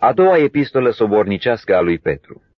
A doua epistolă sobornicească a lui Petru.